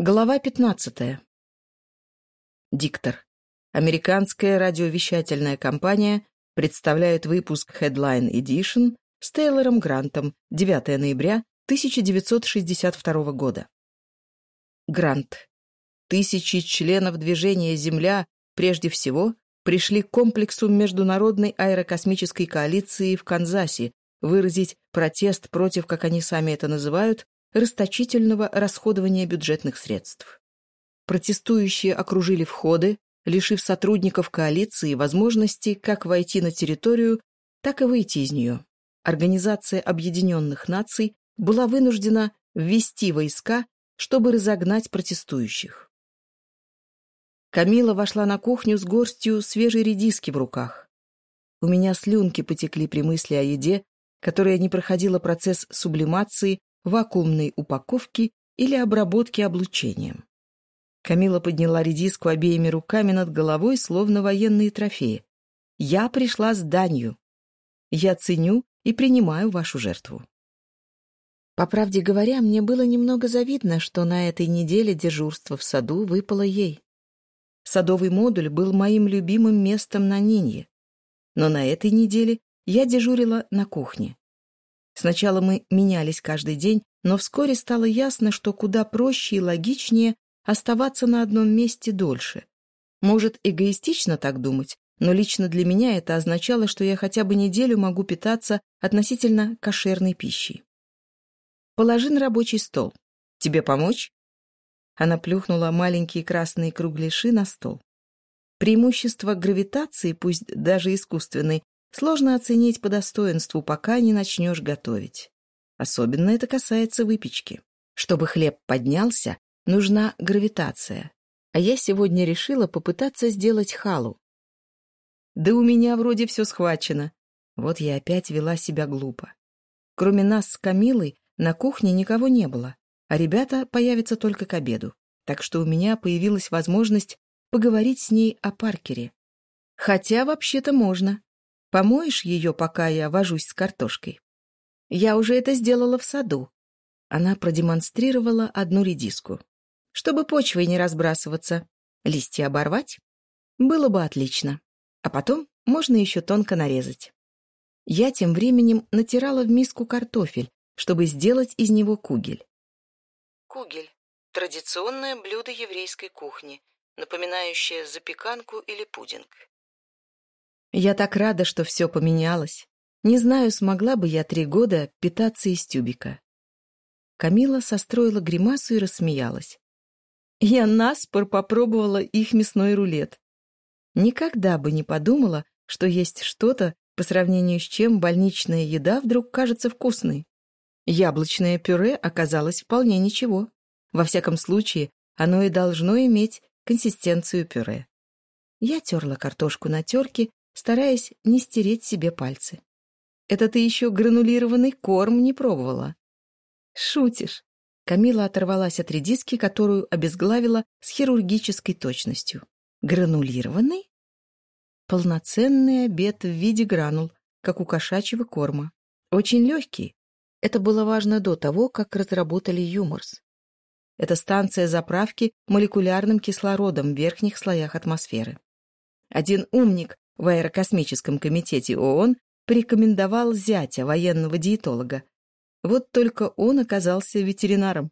Глава 15. Диктор. Американская радиовещательная компания представляет выпуск Headline Edition с Тейлором Грантом 9 ноября 1962 года. Грант. Тысячи членов движения «Земля» прежде всего пришли к комплексу Международной аэрокосмической коалиции в Канзасе выразить протест против, как они сами это называют, расточительного расходования бюджетных средств. Протестующие окружили входы, лишив сотрудников коалиции возможности как войти на территорию, так и выйти из нее. Организация Объединенных Наций была вынуждена ввести войска, чтобы разогнать протестующих. Камила вошла на кухню с горстью свежей редиски в руках. У меня слюнки потекли при мысли о еде, которая не проходила процесс сублимации вакуумной упаковки или обработки облучением. Камила подняла редиску обеими руками над головой, словно военные трофеи. «Я пришла с данью. Я ценю и принимаю вашу жертву». По правде говоря, мне было немного завидно, что на этой неделе дежурство в саду выпало ей. Садовый модуль был моим любимым местом на Нинье. Но на этой неделе я дежурила на кухне. Сначала мы менялись каждый день, но вскоре стало ясно, что куда проще и логичнее оставаться на одном месте дольше. Может, эгоистично так думать, но лично для меня это означало, что я хотя бы неделю могу питаться относительно кошерной пищей. «Положи на рабочий стол. Тебе помочь?» Она плюхнула маленькие красные кругляши на стол. Преимущество гравитации, пусть даже искусственной, Сложно оценить по достоинству, пока не начнешь готовить. Особенно это касается выпечки. Чтобы хлеб поднялся, нужна гравитация. А я сегодня решила попытаться сделать халу. Да у меня вроде все схвачено. Вот я опять вела себя глупо. Кроме нас с Камилой на кухне никого не было, а ребята появятся только к обеду. Так что у меня появилась возможность поговорить с ней о Паркере. Хотя вообще-то можно. Помоешь ее, пока я вожусь с картошкой? Я уже это сделала в саду. Она продемонстрировала одну редиску. Чтобы почвой не разбрасываться. Листья оборвать? Было бы отлично. А потом можно еще тонко нарезать. Я тем временем натирала в миску картофель, чтобы сделать из него кугель. Кугель – традиционное блюдо еврейской кухни, напоминающее запеканку или пудинг. Я так рада, что все поменялось. Не знаю, смогла бы я три года питаться из тюбика. Камила состроила гримасу и рассмеялась. Я наспор попробовала их мясной рулет. Никогда бы не подумала, что есть что-то, по сравнению с чем больничная еда вдруг кажется вкусной. Яблочное пюре оказалось вполне ничего. Во всяком случае, оно и должно иметь консистенцию пюре. Я терла картошку на терке стараясь не стереть себе пальцы. «Это ты еще гранулированный корм не пробовала». «Шутишь!» Камила оторвалась от редиски, которую обезглавила с хирургической точностью. «Гранулированный?» Полноценный обед в виде гранул, как у кошачьего корма. Очень легкий. Это было важно до того, как разработали юморс. Это станция заправки молекулярным кислородом в верхних слоях атмосферы. Один умник в Аэрокосмическом комитете ООН порекомендовал зятя военного диетолога. Вот только он оказался ветеринаром.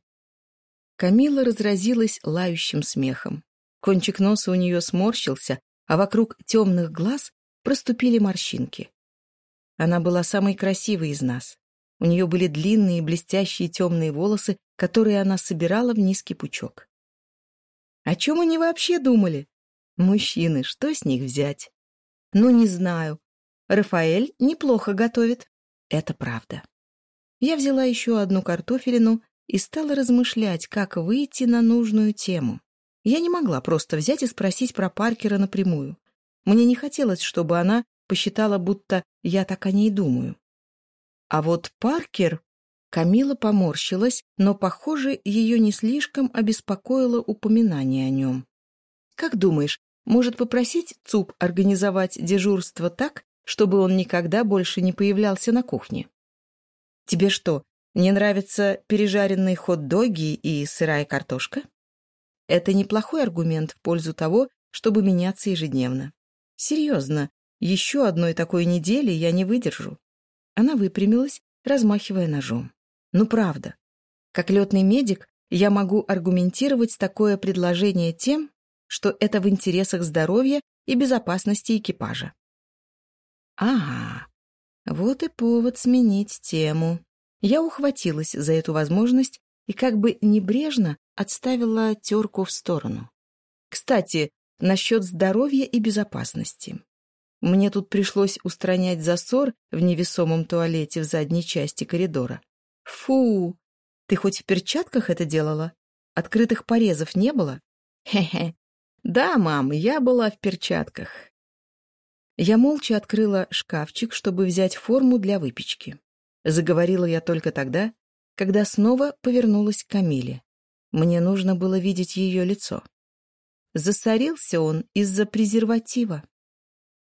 Камила разразилась лающим смехом. Кончик носа у нее сморщился, а вокруг темных глаз проступили морщинки. Она была самой красивой из нас. У нее были длинные блестящие темные волосы, которые она собирала в низкий пучок. О чем они вообще думали? Мужчины, что с них взять? Ну, не знаю. Рафаэль неплохо готовит. Это правда. Я взяла еще одну картофелину и стала размышлять, как выйти на нужную тему. Я не могла просто взять и спросить про Паркера напрямую. Мне не хотелось, чтобы она посчитала, будто я так о ней думаю. А вот Паркер... Камила поморщилась, но, похоже, ее не слишком обеспокоило упоминание о нем. «Как думаешь, может попросить ЦУП организовать дежурство так, чтобы он никогда больше не появлялся на кухне. Тебе что, не нравятся пережаренные хот-доги и сырая картошка? Это неплохой аргумент в пользу того, чтобы меняться ежедневно. Серьезно, еще одной такой недели я не выдержу. Она выпрямилась, размахивая ножом. Ну правда. Как летный медик, я могу аргументировать такое предложение тем, что это в интересах здоровья и безопасности экипажа. Ага, вот и повод сменить тему. Я ухватилась за эту возможность и как бы небрежно отставила терку в сторону. Кстати, насчет здоровья и безопасности. Мне тут пришлось устранять засор в невесомом туалете в задней части коридора. Фу! Ты хоть в перчатках это делала? Открытых порезов не было? Хе-хе. Да, мам, я была в перчатках. Я молча открыла шкафчик, чтобы взять форму для выпечки. Заговорила я только тогда, когда снова повернулась к Камиле. Мне нужно было видеть ее лицо. Засорился он из-за презерватива.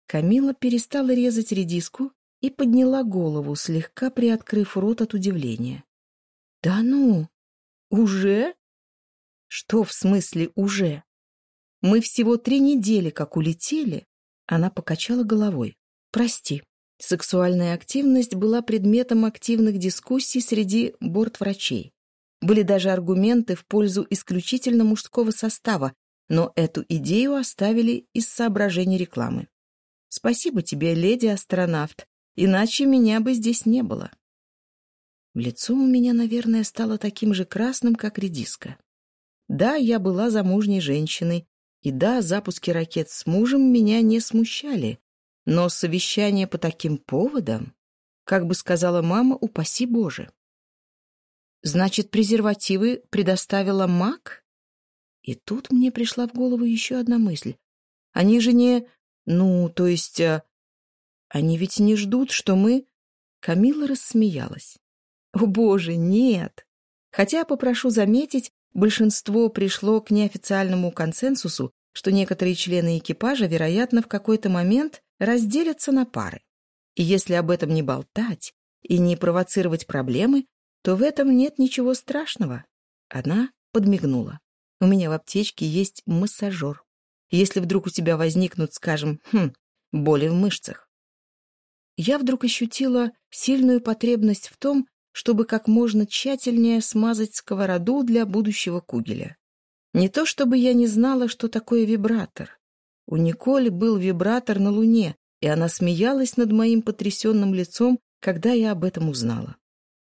Камила перестала резать редиску и подняла голову, слегка приоткрыв рот от удивления. «Да ну! Уже?» «Что в смысле «уже»?» Мы всего три недели как улетели. Она покачала головой. Прости. Сексуальная активность была предметом активных дискуссий среди бортврачей. Были даже аргументы в пользу исключительно мужского состава, но эту идею оставили из соображений рекламы. Спасибо тебе, леди-астронавт, иначе меня бы здесь не было. Лицо у меня, наверное, стало таким же красным, как редиска. Да, я была замужней женщиной, и да, запуски ракет с мужем меня не смущали, но совещание по таким поводам, как бы сказала мама, упаси Боже. Значит, презервативы предоставила маг? И тут мне пришла в голову еще одна мысль. Они же не... Ну, то есть... А... Они ведь не ждут, что мы... Камила рассмеялась. большинство пришло к неофициальному консенсусу, что некоторые члены экипажа, вероятно, в какой-то момент разделятся на пары. И если об этом не болтать и не провоцировать проблемы, то в этом нет ничего страшного. Она подмигнула. У меня в аптечке есть массажер. Если вдруг у тебя возникнут, скажем, хм, боли в мышцах. Я вдруг ощутила сильную потребность в том, чтобы как можно тщательнее смазать сковороду для будущего кугеля. Не то чтобы я не знала, что такое вибратор. У Николь был вибратор на Луне, и она смеялась над моим потрясенным лицом, когда я об этом узнала.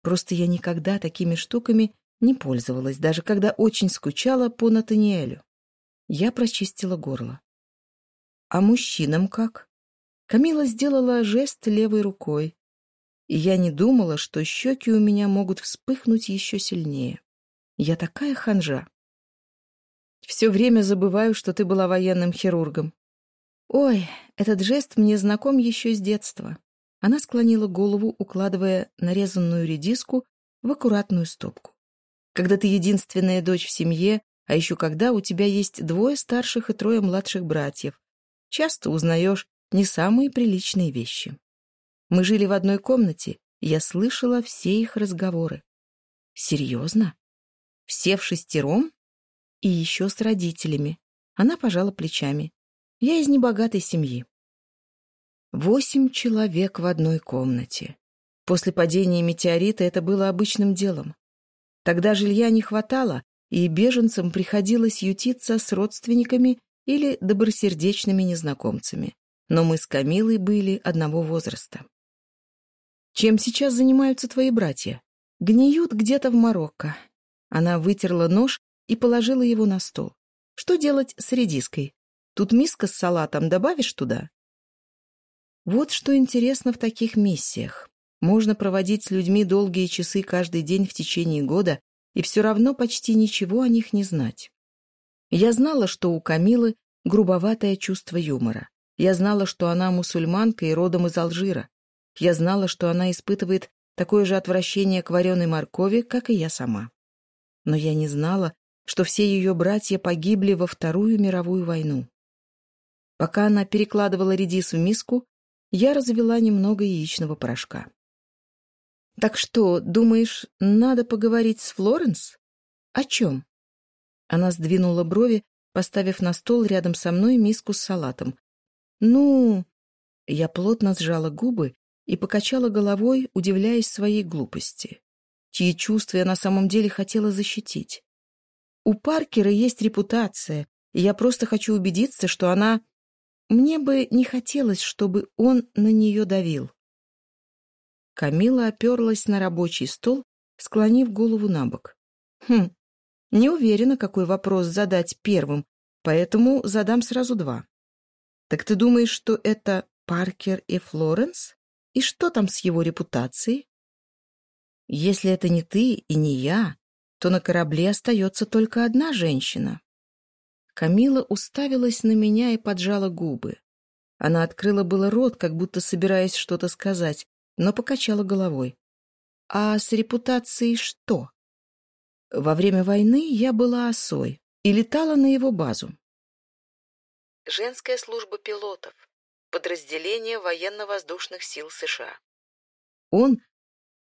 Просто я никогда такими штуками не пользовалась, даже когда очень скучала по Натаниэлю. Я прочистила горло. «А мужчинам как?» Камила сделала жест левой рукой. и я не думала, что щеки у меня могут вспыхнуть еще сильнее. Я такая ханжа. Все время забываю, что ты была военным хирургом. Ой, этот жест мне знаком еще с детства. Она склонила голову, укладывая нарезанную редиску в аккуратную стопку. Когда ты единственная дочь в семье, а еще когда у тебя есть двое старших и трое младших братьев, часто узнаешь не самые приличные вещи. Мы жили в одной комнате, и я слышала все их разговоры. Серьезно? Все в шестером? И еще с родителями. Она пожала плечами. Я из небогатой семьи. Восемь человек в одной комнате. После падения метеорита это было обычным делом. Тогда жилья не хватало, и беженцам приходилось ютиться с родственниками или добросердечными незнакомцами. Но мы с Камилой были одного возраста. Чем сейчас занимаются твои братья? Гниют где-то в Марокко. Она вытерла нож и положила его на стол. Что делать с редиской? Тут миска с салатом добавишь туда? Вот что интересно в таких миссиях. Можно проводить с людьми долгие часы каждый день в течение года и все равно почти ничего о них не знать. Я знала, что у Камилы грубоватое чувство юмора. Я знала, что она мусульманка и родом из Алжира. Я знала, что она испытывает такое же отвращение к вареной моркови, как и я сама. Но я не знала, что все ее братья погибли во Вторую мировую войну. Пока она перекладывала редис в миску, я развела немного яичного порошка. «Так что, думаешь, надо поговорить с Флоренс? О чем?» Она сдвинула брови, поставив на стол рядом со мной миску с салатом. «Ну...» Я плотно сжала губы и покачала головой, удивляясь своей глупости, чьи чувства я на самом деле хотела защитить. У Паркера есть репутация, и я просто хочу убедиться, что она... Мне бы не хотелось, чтобы он на нее давил. Камила оперлась на рабочий стол, склонив голову на бок. Хм, не уверена, какой вопрос задать первым, поэтому задам сразу два. Так ты И что там с его репутацией? Если это не ты и не я, то на корабле остается только одна женщина. Камила уставилась на меня и поджала губы. Она открыла было рот, как будто собираясь что-то сказать, но покачала головой. «А с репутацией что?» Во время войны я была осой и летала на его базу. Женская служба пилотов подразделение военно-воздушных сил США. Он...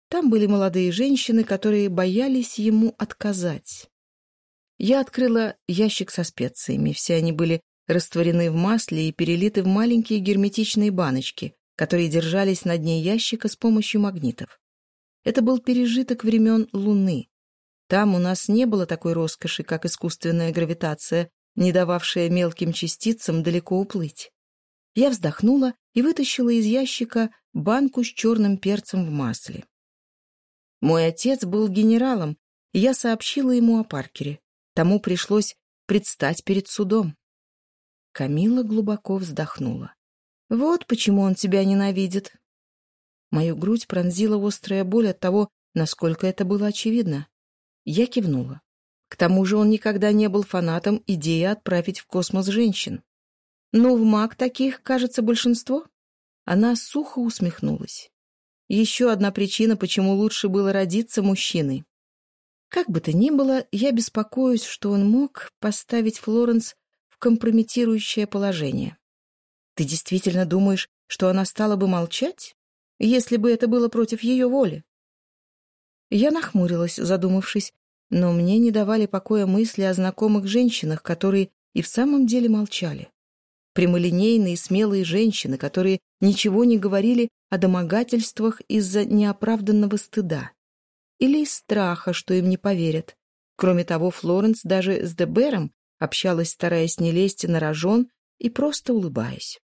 Там были молодые женщины, которые боялись ему отказать. Я открыла ящик со специями. Все они были растворены в масле и перелиты в маленькие герметичные баночки, которые держались на дне ящика с помощью магнитов. Это был пережиток времен Луны. Там у нас не было такой роскоши, как искусственная гравитация, не дававшая мелким частицам далеко уплыть. Я вздохнула и вытащила из ящика банку с черным перцем в масле. Мой отец был генералом, и я сообщила ему о Паркере. Тому пришлось предстать перед судом. Камила глубоко вздохнула. «Вот почему он тебя ненавидит». Мою грудь пронзила острая боль от того, насколько это было очевидно. Я кивнула. К тому же он никогда не был фанатом идеи отправить в космос женщин. Но в маг таких, кажется, большинство. Она сухо усмехнулась. Еще одна причина, почему лучше было родиться мужчиной. Как бы то ни было, я беспокоюсь, что он мог поставить Флоренс в компрометирующее положение. Ты действительно думаешь, что она стала бы молчать, если бы это было против ее воли? Я нахмурилась, задумавшись, но мне не давали покоя мысли о знакомых женщинах, которые и в самом деле молчали. Прямолинейные, смелые женщины, которые ничего не говорили о домогательствах из-за неоправданного стыда. Или из страха, что им не поверят. Кроме того, Флоренс даже с Дебером общалась, стараясь не лезть на рожон и просто улыбаясь.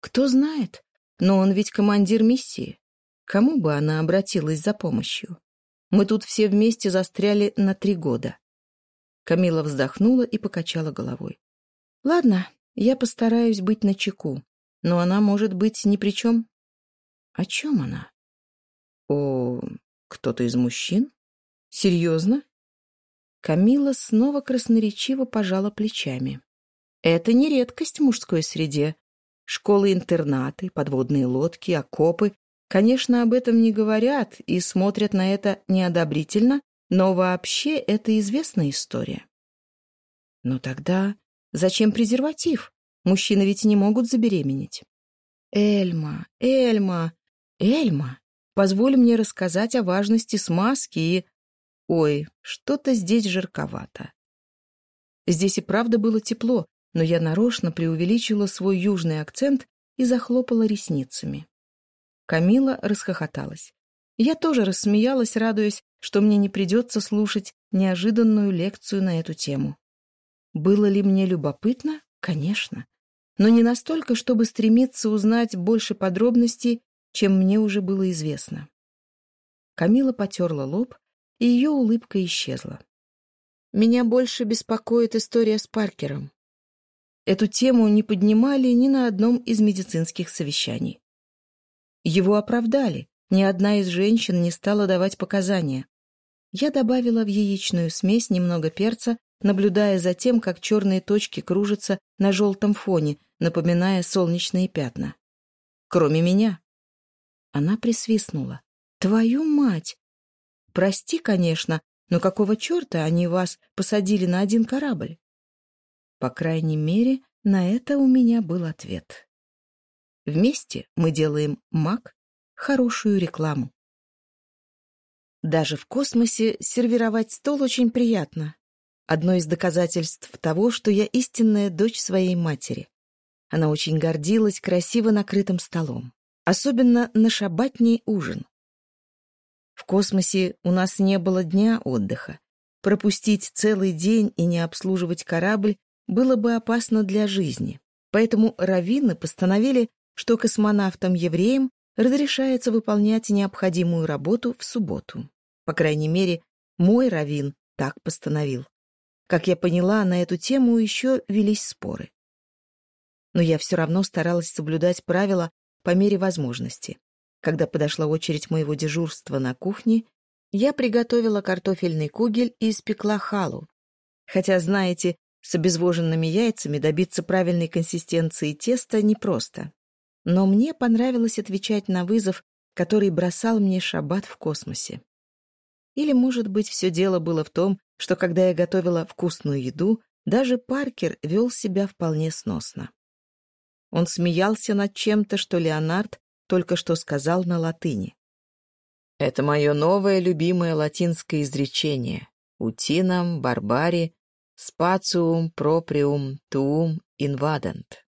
Кто знает, но он ведь командир миссии. Кому бы она обратилась за помощью? Мы тут все вместе застряли на три года. Камила вздохнула и покачала головой. Ладно, Я постараюсь быть на чеку, но она может быть ни при чем. О чем она? О, кто-то из мужчин? Серьезно? Камила снова красноречиво пожала плечами. Это не редкость в мужской среде. Школы-интернаты, подводные лодки, окопы. Конечно, об этом не говорят и смотрят на это неодобрительно, но вообще это известная история. Но тогда зачем презерватив? Мужчины ведь не могут забеременеть. Эльма, Эльма, Эльма, позволь мне рассказать о важности смазки и... Ой, что-то здесь жарковато. Здесь и правда было тепло, но я нарочно преувеличила свой южный акцент и захлопала ресницами. Камила расхохоталась. Я тоже рассмеялась, радуясь, что мне не придется слушать неожиданную лекцию на эту тему. Было ли мне любопытно? Конечно. Но не настолько, чтобы стремиться узнать больше подробностей, чем мне уже было известно. Камила потерла лоб, и ее улыбка исчезла. Меня больше беспокоит история с Паркером. Эту тему не поднимали ни на одном из медицинских совещаний. Его оправдали. Ни одна из женщин не стала давать показания. Я добавила в яичную смесь немного перца, наблюдая за тем, как черные точки кружатся на желтом фоне, напоминая солнечные пятна. «Кроме меня». Она присвистнула. «Твою мать! Прости, конечно, но какого черта они вас посадили на один корабль?» По крайней мере, на это у меня был ответ. Вместе мы делаем МАК хорошую рекламу. Даже в космосе сервировать стол очень приятно. одно из доказательств того, что я истинная дочь своей матери. Она очень гордилась красиво накрытым столом, особенно на шабатний ужин. В космосе у нас не было дня отдыха. Пропустить целый день и не обслуживать корабль было бы опасно для жизни. Поэтому раввины постановили, что космонавтам-евреям разрешается выполнять необходимую работу в субботу. По крайней мере, мой раввин так постановил. Как я поняла, на эту тему еще велись споры. Но я все равно старалась соблюдать правила по мере возможности. Когда подошла очередь моего дежурства на кухне, я приготовила картофельный кугель и испекла халу. Хотя, знаете, с обезвоженными яйцами добиться правильной консистенции теста непросто. Но мне понравилось отвечать на вызов, который бросал мне шаббат в космосе. Или, может быть, все дело было в том, что когда я готовила вкусную еду, даже Паркер вел себя вполне сносно. Он смеялся над чем-то, что Леонард только что сказал на латыни. «Это мое новое любимое латинское изречение. Утинам, барбари, спациум, проприум, туум, инвадант».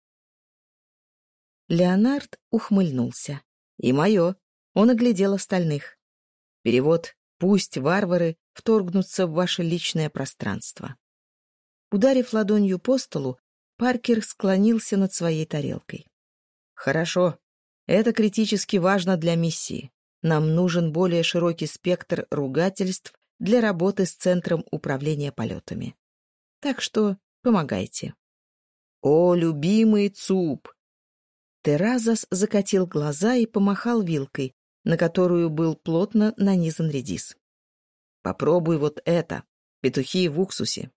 Леонард ухмыльнулся. «И мое». Он оглядел остальных. Перевод «Пусть варвары вторгнуться в ваше личное пространство. Ударив ладонью по столу, Паркер склонился над своей тарелкой. «Хорошо. Это критически важно для миссии. Нам нужен более широкий спектр ругательств для работы с Центром управления полетами. Так что помогайте». «О, любимый ЦУП!» Теразас закатил глаза и помахал вилкой, на которую был плотно нанизан редис. Попробуй вот это. Петухи в уксусе.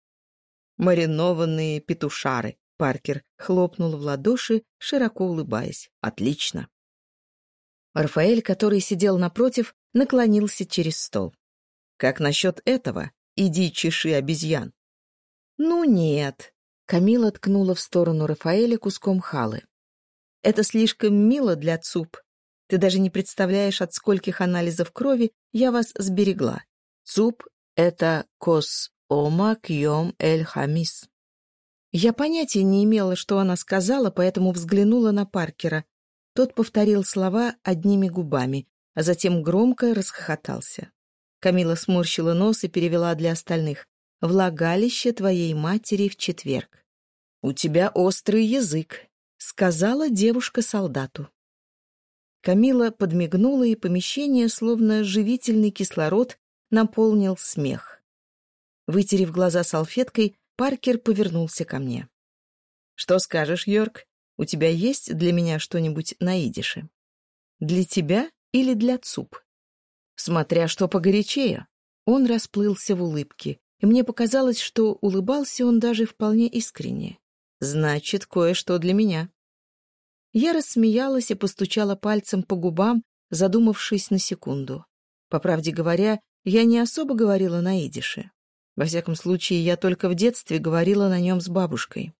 Маринованные петушары. Паркер хлопнул в ладоши, широко улыбаясь. Отлично. Рафаэль, который сидел напротив, наклонился через стол. Как насчет этого? Иди чеши обезьян. Ну нет. Камила ткнула в сторону Рафаэля куском халы. Это слишком мило для ЦУП. Ты даже не представляешь, от скольких анализов крови я вас сберегла. Цуп — это кос ома кьем эль хамис. Я понятия не имела, что она сказала, поэтому взглянула на Паркера. Тот повторил слова одними губами, а затем громко расхохотался. Камила сморщила нос и перевела для остальных. «Влагалище твоей матери в четверг». «У тебя острый язык», — сказала девушка солдату. Камила подмигнула, и помещение, словно живительный кислород, наполнил смех. Вытерев глаза салфеткой, Паркер повернулся ко мне. «Что скажешь, Йорк? У тебя есть для меня что-нибудь на идише? Для тебя или для ЦУП?» «Смотря что погорячее». Он расплылся в улыбке, и мне показалось, что улыбался он даже вполне искренне. «Значит, кое-что для меня». Я рассмеялась и постучала пальцем по губам, задумавшись на секунду. По правде говоря, я не особо говорила на идише. Во всяком случае, я только в детстве говорила на нем с бабушкой.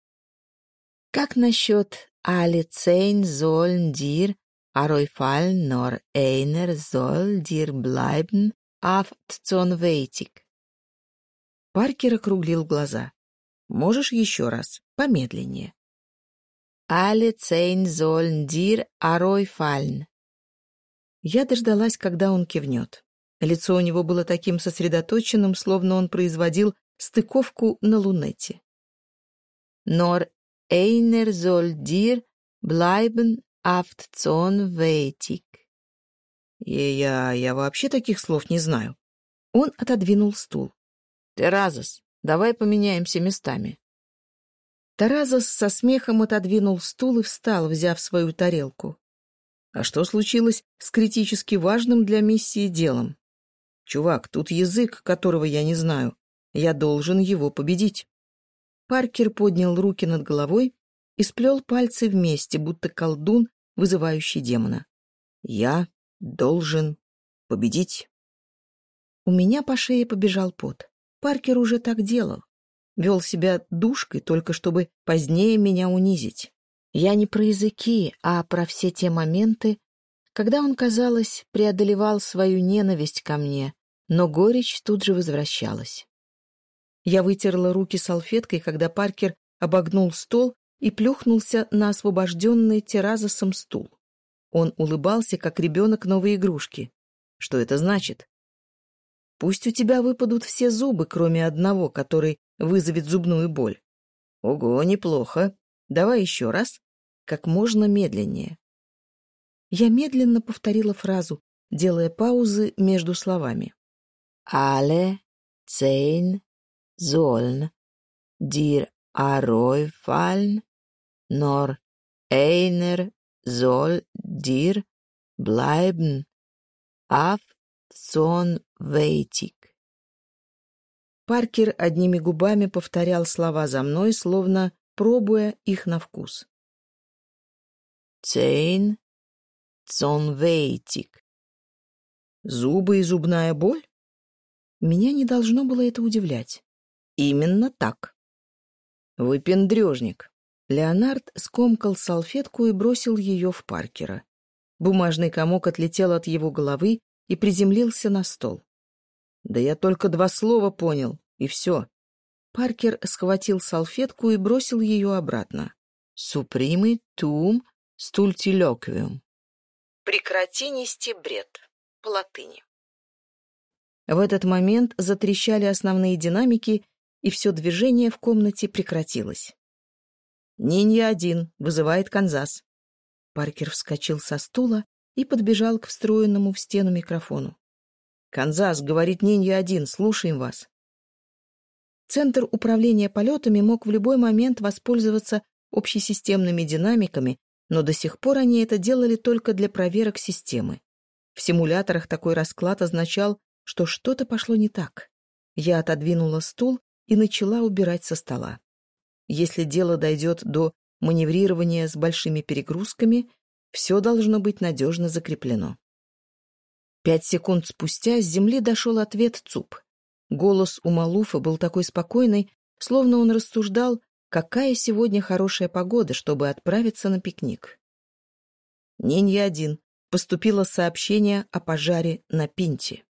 Как насчет «Али цейн зольн дир, аройфаль нор эйнер золь дир блайбн аф тцон вейтик?» Паркер округлил глаза. «Можешь еще раз?» помедленнее. «Alle zehn sollen dir aroi fallen». Я дождалась, когда он кивнет. Лицо у него было таким сосредоточенным, словно он производил стыковку на лунете. «Нор эйнер золь дир блайбен афт цон вейтик». «Я... я вообще таких слов не знаю». Он отодвинул стул. «Теразос, давай поменяемся местами». Таразос со смехом отодвинул стул и встал, взяв свою тарелку. «А что случилось с критически важным для миссии делом?» Чувак, тут язык, которого я не знаю. Я должен его победить. Паркер поднял руки над головой и сплел пальцы вместе, будто колдун, вызывающий демона. Я должен победить. У меня по шее побежал пот. Паркер уже так делал. Вел себя душкой, только чтобы позднее меня унизить. Я не про языки, а про все те моменты, когда он, казалось, преодолевал свою ненависть ко мне, но горечь тут же возвращалась. Я вытерла руки салфеткой, когда Паркер обогнул стол и плюхнулся на освобожденный террасом стул. Он улыбался, как ребенок новой игрушки. Что это значит? Пусть у тебя выпадут все зубы, кроме одного, который вызовет зубную боль. Ого, неплохо. Давай еще раз. Как можно медленнее. Я медленно повторила фразу, делая паузы между словами. «Але цейн зольн дир арой фальн нор эйнер золь дир блайбн аф сон вейтик». Паркер одними губами повторял слова за мной, словно пробуя их на вкус. «Цейн Цонвейтик. Зубы и зубная боль? Меня не должно было это удивлять. Именно так. Выпендрежник. Леонард скомкал салфетку и бросил ее в Паркера. Бумажный комок отлетел от его головы и приземлился на стол. Да я только два слова понял, и все. Паркер схватил салфетку и бросил ее обратно. «Супримы тум стультилёквиум». Прекрати нести бред. По латыни. В этот момент затрещали основные динамики, и все движение в комнате прекратилось. нинья один вызывает Канзас. Паркер вскочил со стула и подбежал к встроенному в стену микрофону. «Канзас, говорит нинья один, слушаем вас». Центр управления полетами мог в любой момент воспользоваться общесистемными динамиками но до сих пор они это делали только для проверок системы. В симуляторах такой расклад означал, что что-то пошло не так. Я отодвинула стул и начала убирать со стола. Если дело дойдет до маневрирования с большими перегрузками, все должно быть надежно закреплено. Пять секунд спустя с земли дошел ответ ЦУП. Голос у Малуфа был такой спокойный, словно он рассуждал, какая сегодня хорошая погода, чтобы отправиться на пикник. Ненья один. Поступило сообщение о пожаре на Пинте.